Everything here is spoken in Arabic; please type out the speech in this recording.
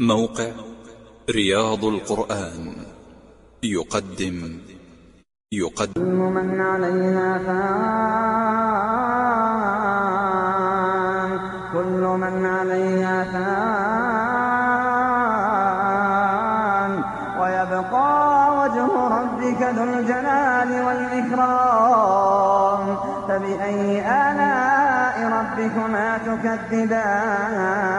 موقع رياض القرآن. يقدم. يقدم. كل من عليها فان. كل من عليها فان. ويبقى وجه ربك ذو الجلال والإكرام. فبأي آلاء ربكما تكذبان؟